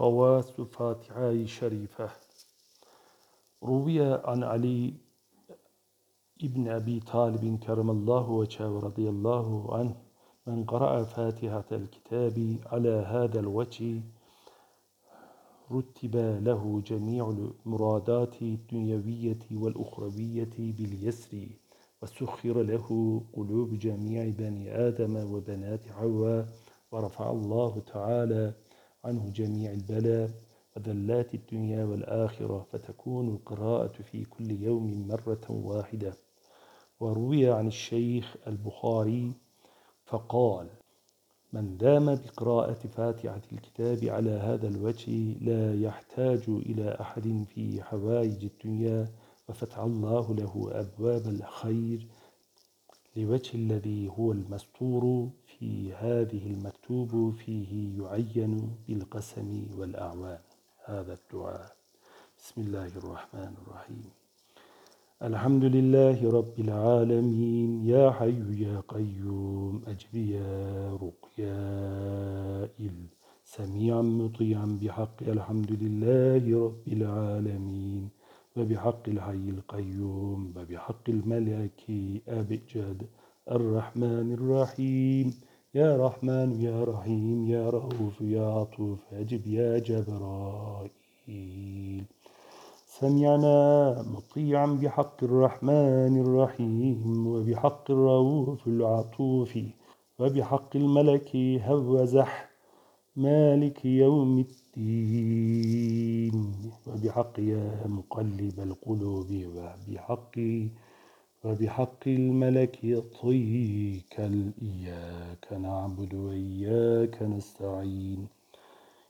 خواص فاتحة شريفة. روي عن علي ابن أبي طالب كرم الله وجهه رضي الله عنه من قرأ فاتحة الكتاب على هذا الوجه رتب له جميع المرادات الدنيوية والأخروية باليسر وسخر له قلوب جميع بني آدم وبنات حواء ورفع الله تعالى عنه جميع البلاء وذلات الدنيا والآخرة فتكون القراءة في كل يوم مرة واحدة. وروي عن الشيخ البخاري فقال من دام بقراءة فاتحة الكتاب على هذا الوجه لا يحتاج إلى أحد في حوائج الدنيا وفتح الله له أبواب الخير لوجه الذي هو المستور في هذه المكتوب فيه يعين بالقسم والأعوان. هذا الدعاء. بسم الله الرحمن الرحيم. الحمد لله رب العالمين. يا حي يا قيوم. أجب يا رقيا سميعا مطيعا بحق. الحمد لله رب العالمين. وبحق الحي القيوم. وبحق الملك أبجد الرحمن الرحيم. يا رحمن يا رحيم يا رؤوف يا عطوف أجب يا جبرائيل. سمعنا مطيعا بحق الرحمن الرحيم وبحق الرؤوف العطوف وبحق الملك هوزح مالك يوم الدين. وبحق يا مقلب القلوب وبحق وبحق الملك طيك إياك نعبد وإياك نستعين.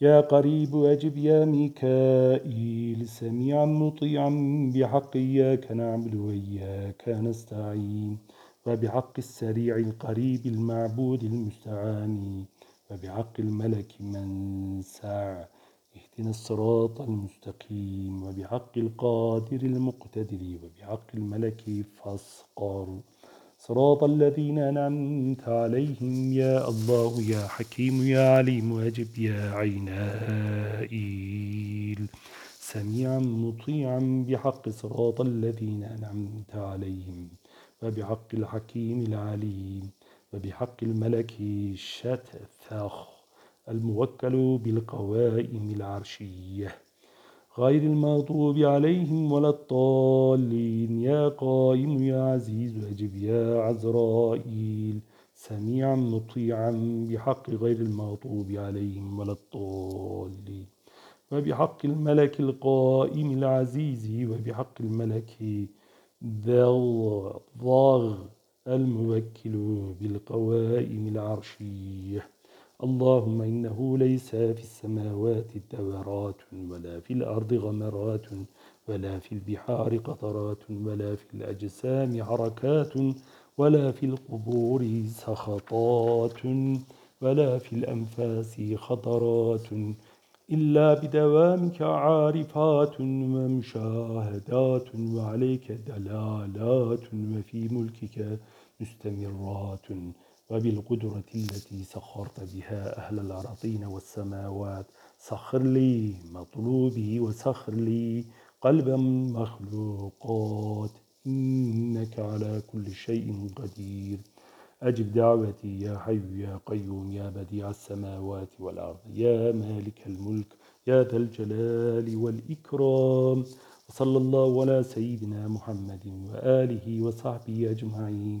يا قريب أجب يا ميكائيل سميعا مطيعا بحق إياك نعبد وإياك نستعين. وبحق السريع القريب المعبود المستعان. وبحق الملك من ساع اهدنا الصراط المستقيم وبحق القادر المقتدر وبحق الملك فاسقر صراط الذين أنعمت عليهم يا الله يا حكيم يا عليم أجب يا عينائيل. سميعا مطيعا بحق صراط الذين أنعمت عليهم وبحق الحكيم العليم وبحق الملك الشتثخ الموكل بالقوائم العرشية. غير المغضوب عليهم ولا الضالين. يا قائم يا عزيز أجب يا عزرائيل. سميعا مطيعا بحق غير المغضوب عليهم ولا الضالين. وبحق الملك القائم العزيز وبحق الملك ذا الموكل بالقوائم العرشية. اللهم إنه ليس في السماوات دورات ولا في الأرض غمرات ولا في البحار قطرات ولا في الأجسام حركات ولا في القبور سخطات ولا في الأنفاس خطرات إلا بدوامك عارفات ومشاهدات وعليك دلالات وفي ملكك مستمرات وبالقدرة التي سخرت بها أهل الأرضين والسماوات. سخر لي مطلوبي وسخر لي قلب مخلوقات. إنك على كل شيء قدير. أجب دعوتي يا حي يا قيوم يا بديع السماوات والأرض. يا مالك الملك يا ذا الجلال والإكرام. وصلى الله على سيدنا محمد وآله وصحبه أجمعين.